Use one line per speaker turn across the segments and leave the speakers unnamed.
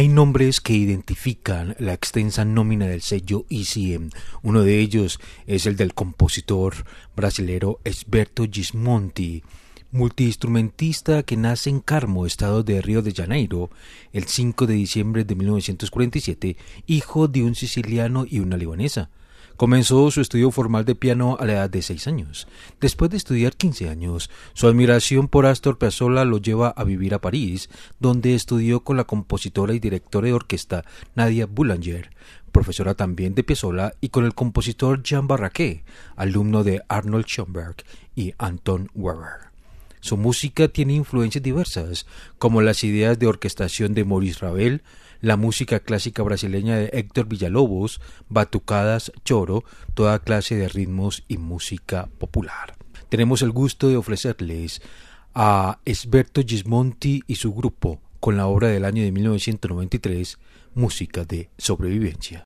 Hay nombres que identifican la extensa nómina del sello ECM. Uno de ellos es el del compositor brasilero Esberto Gismonti, multiinstrumentista que nace en Carmo, estado de Río de Janeiro, el 5 de diciembre de 1947, hijo de un siciliano y una libanesa. Comenzó su estudio formal de piano a la edad de seis años. Después de estudiar 15 años, su admiración por Astor Piazzolla lo lleva a vivir a París, donde estudió con la compositora y directora de orquesta Nadia Boulanger, profesora también de Piazzolla, y con el compositor Jean Barraquet, alumno de Arnold Schoenberg y Anton Weber. Su música tiene influencias diversas, como las ideas de orquestación de Maurice Ravel, la música clásica brasileña de Héctor Villalobos, batucadas, choro, toda clase de ritmos y música popular. Tenemos el gusto de ofrecerles a Esberto Gismonti y su grupo con la obra del año de 1993, Música de Sobrevivencia.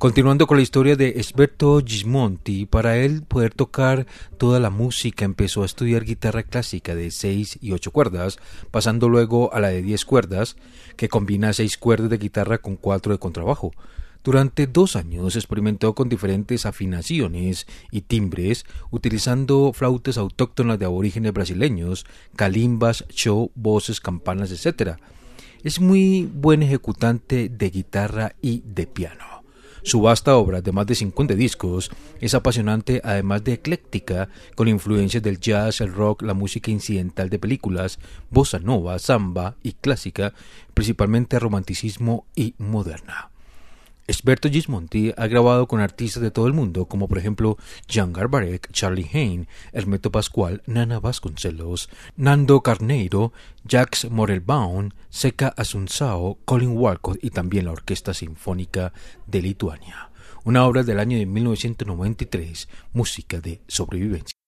Continuando con la historia de Esberto Gismonti, para él poder tocar toda la música empezó a estudiar guitarra clásica de 6 y 8 cuerdas, pasando luego a la de 10 cuerdas, que combina 6 cuerdas de guitarra con 4 de contrabajo. Durante dos años experimentó con diferentes afinaciones y timbres, utilizando flautas autóctonas de aborígenes brasileños, calimbas, show, voces, campanas, etc. Es muy buen ejecutante de guitarra y de piano. Su vasta obra de más de 50 discos es apasionante además de ecléctica, con influencias del jazz, el rock, la música incidental de películas, bossa nova, samba y clásica, principalmente romanticismo y moderna. Esberto Gismonti ha grabado con artistas de todo el mundo, como por ejemplo Jan Garbarek, Charlie Hain, Hermeto Pascual, Nana Vasconcelos, Nando Carneiro, Jacques Morelbaum, Seca Asunsao, Colin Walcott y también la Orquesta Sinfónica de Lituania. Una obra del año de 1993, música de sobrevivencia.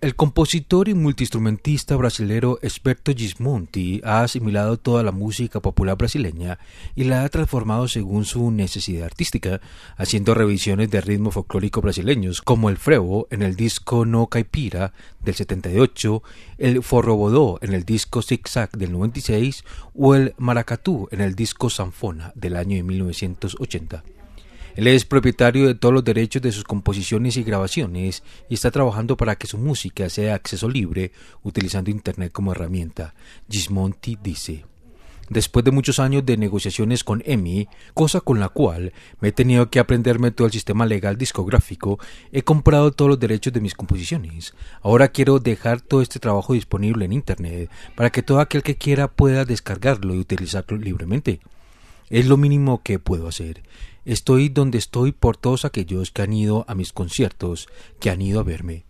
El compositor y multiinstrumentista brasilero Esperto Gismonti ha asimilado toda la música popular brasileña y la ha transformado según su necesidad artística, haciendo revisiones de ritmos folclóricos brasileños como el frevo en el disco No Caipira del 78, el forrobodó en el disco Zig Zag del 96 o el maracatú en el disco Sanfona del año de 1980. Él es propietario de todos los derechos de sus composiciones y grabaciones y está trabajando para que su música sea acceso libre utilizando Internet como herramienta. Gismonti dice. Después de muchos años de negociaciones con EMI, cosa con la cual me he tenido que aprenderme todo el sistema legal discográfico, he comprado todos los derechos de mis composiciones. Ahora quiero dejar todo este trabajo disponible en Internet para que todo aquel que quiera pueda descargarlo y utilizarlo libremente. Es lo mínimo que puedo hacer. Estoy donde estoy por todos aquellos que han ido a mis conciertos, que han ido a verme.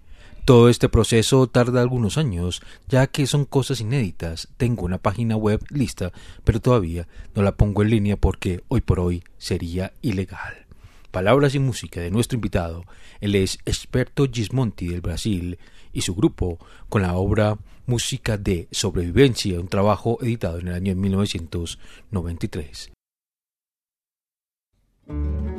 Todo este proceso tarda algunos años, ya que son cosas inéditas. Tengo una página web lista, pero todavía no la pongo en línea porque hoy por hoy sería ilegal. Palabras y música de nuestro invitado, él es experto Gismonti del Brasil y su grupo con la obra Música de Sobrevivencia, un trabajo editado en el año 1993.
Thank you.